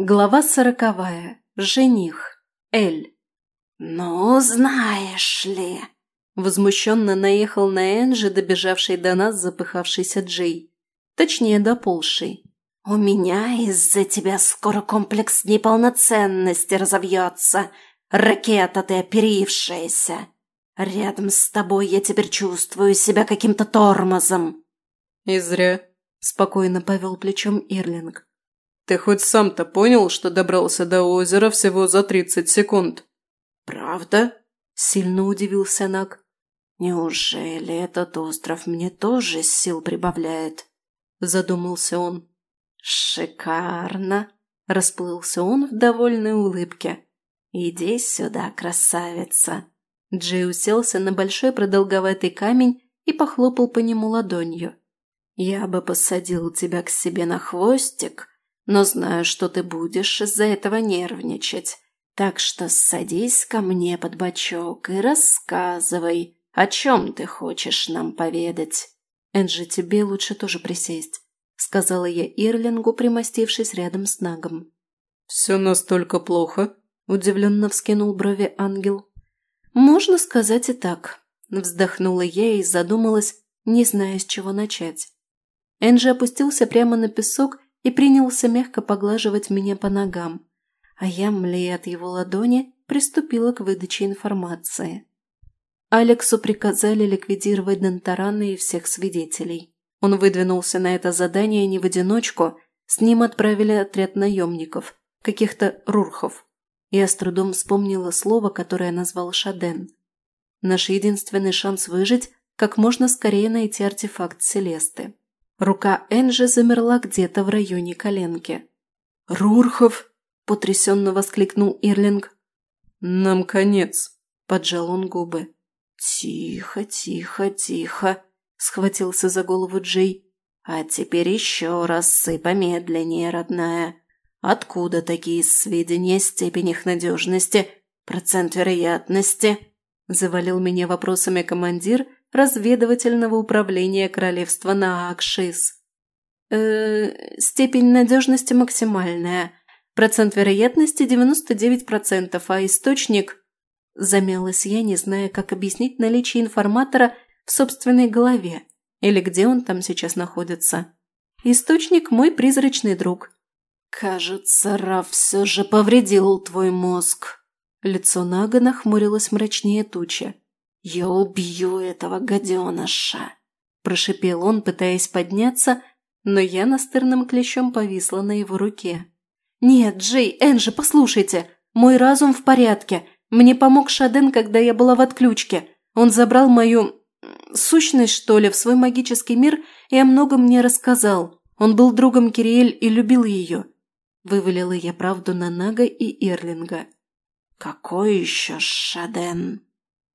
Глава сороковая. Жених. Эль. «Ну, знаешь ли...» Возмущенно наехал на Энджи, добежавший до нас запыхавшийся Джей. Точнее, доползший. «У меня из-за тебя скоро комплекс неполноценности разовьется. Ракета ты оперившаяся. Рядом с тобой я теперь чувствую себя каким-то тормозом». «И зря», — спокойно повел плечом Ирлинг. Ты хоть сам-то понял, что добрался до озера всего за тридцать секунд?» «Правда?» – сильно удивился Нак. «Неужели этот остров мне тоже сил прибавляет?» – задумался он. «Шикарно!» – расплылся он в довольной улыбке. «Иди сюда, красавица!» Джей уселся на большой продолговатый камень и похлопал по нему ладонью. «Я бы посадил тебя к себе на хвостик, но знаю, что ты будешь из-за этого нервничать. Так что садись ко мне под бочок и рассказывай, о чем ты хочешь нам поведать. Энджи, тебе лучше тоже присесть, сказала я Ирлингу, примостившись рядом с Нагом. Все настолько плохо? Удивленно вскинул брови ангел. Можно сказать и так. Вздохнула я и задумалась, не зная, с чего начать. Энджи опустился прямо на песок и принялся мягко поглаживать меня по ногам. А я, млея от его ладони, приступила к выдаче информации. Алексу приказали ликвидировать Донтарана и всех свидетелей. Он выдвинулся на это задание не в одиночку, с ним отправили отряд наемников, каких-то рурхов. Я с трудом вспомнила слово, которое назвал Шаден. Наш единственный шанс выжить – как можно скорее найти артефакт Селесты. Рука Энджи замерла где-то в районе коленки. «Рурхов!» – потрясенно воскликнул Ирлинг. «Нам конец!» – поджал он губы. «Тихо, тихо, тихо!» – схватился за голову Джей. «А теперь еще раз и помедленнее, родная. Откуда такие сведения о степенях надежности, процент вероятности?» – завалил меня вопросами командир – разведывательного управления королевства Наакшис. Э, степень надежности максимальная. Процент вероятности 99%, а источник... Замялась я, не зная, как объяснить наличие информатора в собственной голове или где он там сейчас находится. Источник – мой призрачный друг. «Кажется, Раф все же повредил твой мозг». Лицо Нага нахмурилось мрачнее тучи. «Я убью этого гаденыша!» – прошипел он, пытаясь подняться, но я настырным клещом повисла на его руке. «Нет, Джей, Энджи, послушайте! Мой разум в порядке. Мне помог Шаден, когда я была в отключке. Он забрал мою... сущность, что ли, в свой магический мир и о многом мне рассказал. Он был другом Кириэль и любил ее». Вывалила я правду на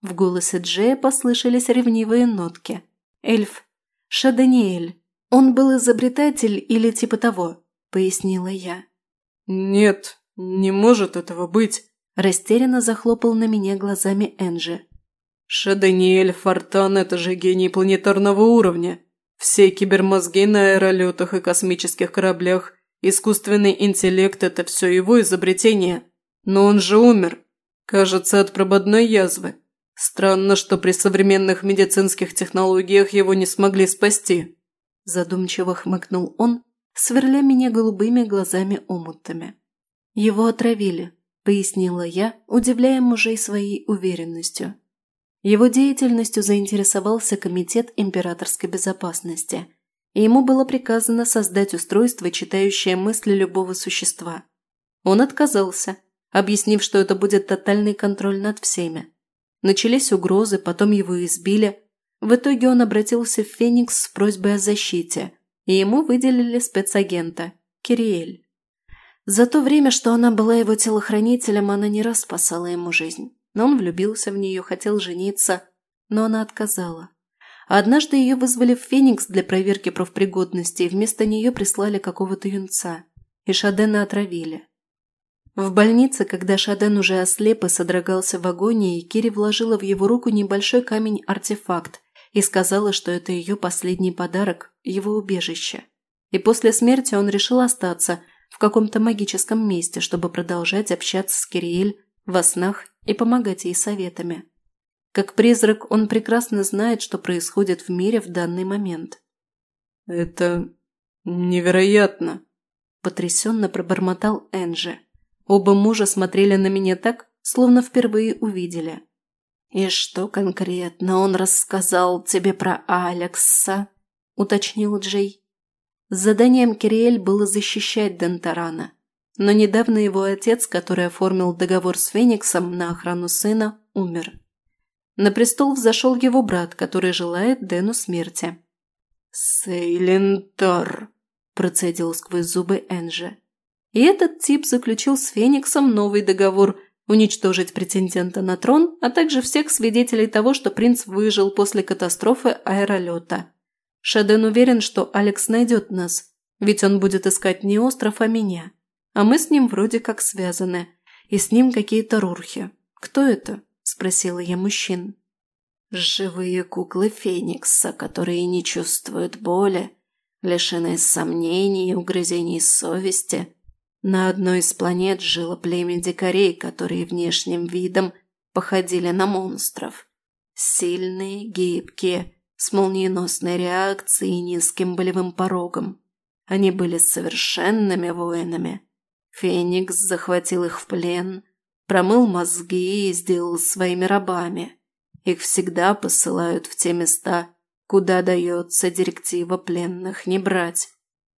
Нага и Ирлинга. «Какой еще Шаден?» В голосе Джея послышались ревнивые нотки. «Эльф. Шаданиэль. Он был изобретатель или типа того», – пояснила я. «Нет, не может этого быть», – растерянно захлопал на меня глазами Энджи. «Шаданиэль Фортан – это же гений планетарного уровня. Все кибермозги на аэролетах и космических кораблях, искусственный интеллект – это все его изобретение. Но он Странно, что при современных медицинских технологиях его не смогли спасти. Задумчиво хмыкнул он, сверля меня голубыми глазами-омутами. Его отравили, пояснила я, удивляя мужей своей уверенностью. Его деятельностью заинтересовался Комитет императорской безопасности, и ему было приказано создать устройство, читающее мысли любого существа. Он отказался, объяснив, что это будет тотальный контроль над всеми. Начались угрозы, потом его избили. В итоге он обратился в Феникс с просьбой о защите, и ему выделили спецагента – Кириэль. За то время, что она была его телохранителем, она не раз спасала ему жизнь. Но он влюбился в нее, хотел жениться, но она отказала. Однажды ее вызвали в Феникс для проверки профпригодности, и вместо нее прислали какого-то юнца. И Шадена отравили. В больнице, когда Шадан уже ослеп и содрогался в агонии, Кири вложила в его руку небольшой камень-артефакт и сказала, что это ее последний подарок, его убежище. И после смерти он решил остаться в каком-то магическом месте, чтобы продолжать общаться с Кириэль во снах и помогать ей советами. Как призрак, он прекрасно знает, что происходит в мире в данный момент. «Это невероятно!» – потрясенно пробормотал Энджи. Оба мужа смотрели на меня так, словно впервые увидели. «И что конкретно он рассказал тебе про Алекса?» – уточнил Джей. Заданием Кириэль было защищать Дентарана. Но недавно его отец, который оформил договор с Фениксом на охрану сына, умер. На престол взошел его брат, который желает Дэну смерти. «Сейлентор», – процедил сквозь зубы Энджи. И этот тип заключил с Фениксом новый договор уничтожить претендента на трон, а также всех свидетелей того, что принц выжил после катастрофы аэролета. Шаден уверен, что Алекс найдет нас, ведь он будет искать не остров, а меня. А мы с ним вроде как связаны, и с ним какие-то рурхи. «Кто это?» – спросила я мужчин. «Живые куклы Феникса, которые не чувствуют боли, лишены сомнений и угрызений совести», На одной из планет жило племя дикарей, которые внешним видом походили на монстров. Сильные, гибкие, с молниеносной реакцией и низким болевым порогом. Они были совершенными воинами. Феникс захватил их в плен – промыл мозги и сделал своими рабами. Их всегда посылают в те места, куда дается директива пленных не брать.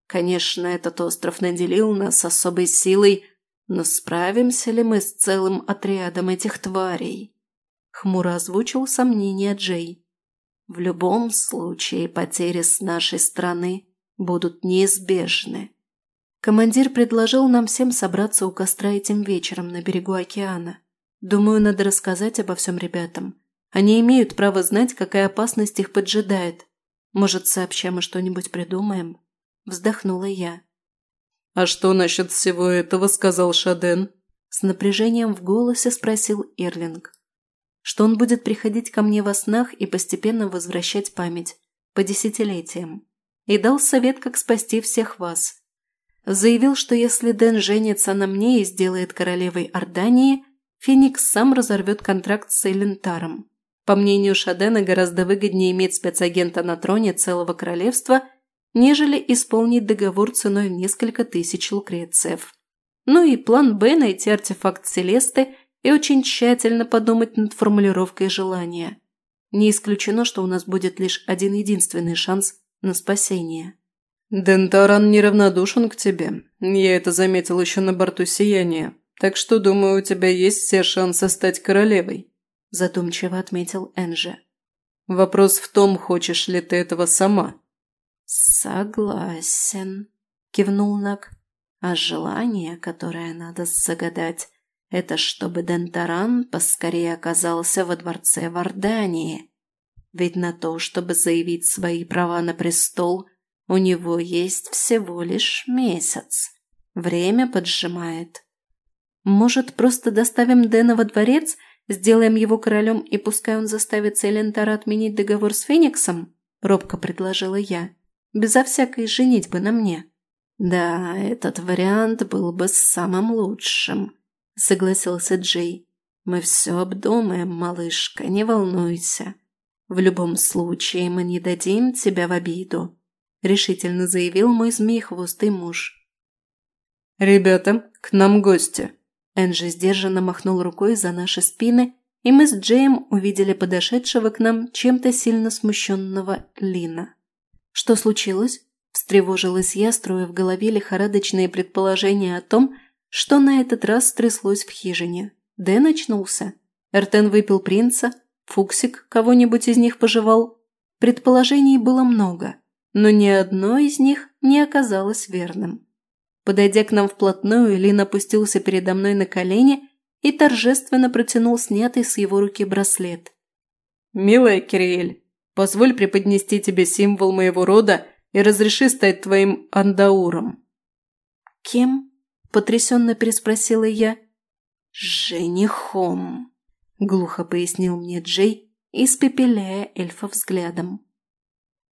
Конечно, этот остров наделил нас особой силой, но справимся ли мы с целым отрядом этих тварей?» Хмуро озвучил сомнение Джей. «В любом случае потери с нашей стороны будут неизбежны». Командир предложил нам всем собраться у костра этим вечером на берегу океана. Думаю, надо рассказать обо всем ребятам. Они имеют право знать, какая опасность их поджидает. Может, сообща мы что-нибудь придумаем?» Вздохнула я. «А что насчет всего этого?» – сказал Шаден. С напряжением в голосе спросил Эрлинг. «Что он будет приходить ко мне во снах и постепенно возвращать память. По десятилетиям. И дал совет, как спасти всех вас. Заявил, что если Дэн женится на мне и сделает королевой Ордании, Феникс сам разорвет контракт с Элентаром. По мнению Шадена, гораздо выгоднее иметь спецагента на троне целого королевства – нежели исполнить договор ценой в несколько тысяч лукрецев. Ну и план Б – найти артефакт Селесты и очень тщательно подумать над формулировкой желания. Не исключено, что у нас будет лишь один единственный шанс на спасение. «Дентаран неравнодушен к тебе. Я это заметил еще на борту сияния. Так что, думаю, у тебя есть все шансы стать королевой», – задумчиво отметил Энджи. «Вопрос в том, хочешь ли ты этого сама», Согласен, кивнул Нак. А желание, которое надо загадать, это чтобы Дентаран поскорее оказался во дворце Вардании. Ведь на то, чтобы заявить свои права на престол, у него есть всего лишь месяц. Время поджимает. Может, просто доставим Дэна во дворец, сделаем его королем и пускай он заставит Селентара отменить договор с Фениксом? Робко предложила я. Безо всякой женитьбы на мне. Да, этот вариант был бы самым лучшим, согласился Джей. Мы все обдумаем, малышка, не волнуйся. В любом случае мы не дадим тебя в обиду решительно заявил мой змеехвостый муж. «Ребята, к нам гости!» Энджи сдержанно махнул рукой за наши спины, и мы с Джеем увидели подошедшего к нам чем-то сильно смущенного Лина. «Что случилось?» – встревожилась я, строя в голове лихорадочные предположения о том, что на этот раз стряслось в хижине. Дэн очнулся. Эртен выпил принца, Фуксик кого-нибудь из них пожевал. Предположений было много, но ни одно из них не оказалось верным. Подойдя к нам вплотную, Лин опустился передо мной на колени и торжественно протянул снятый с его руки браслет. «Милая Кириэль, Позволь преподнести тебе символ моего рода и разреши стать твоим андауром». «Кем?» – потрясенно переспросила я. «Женихом», – глухо пояснил мне Джей, испепеляя эльфа взглядом.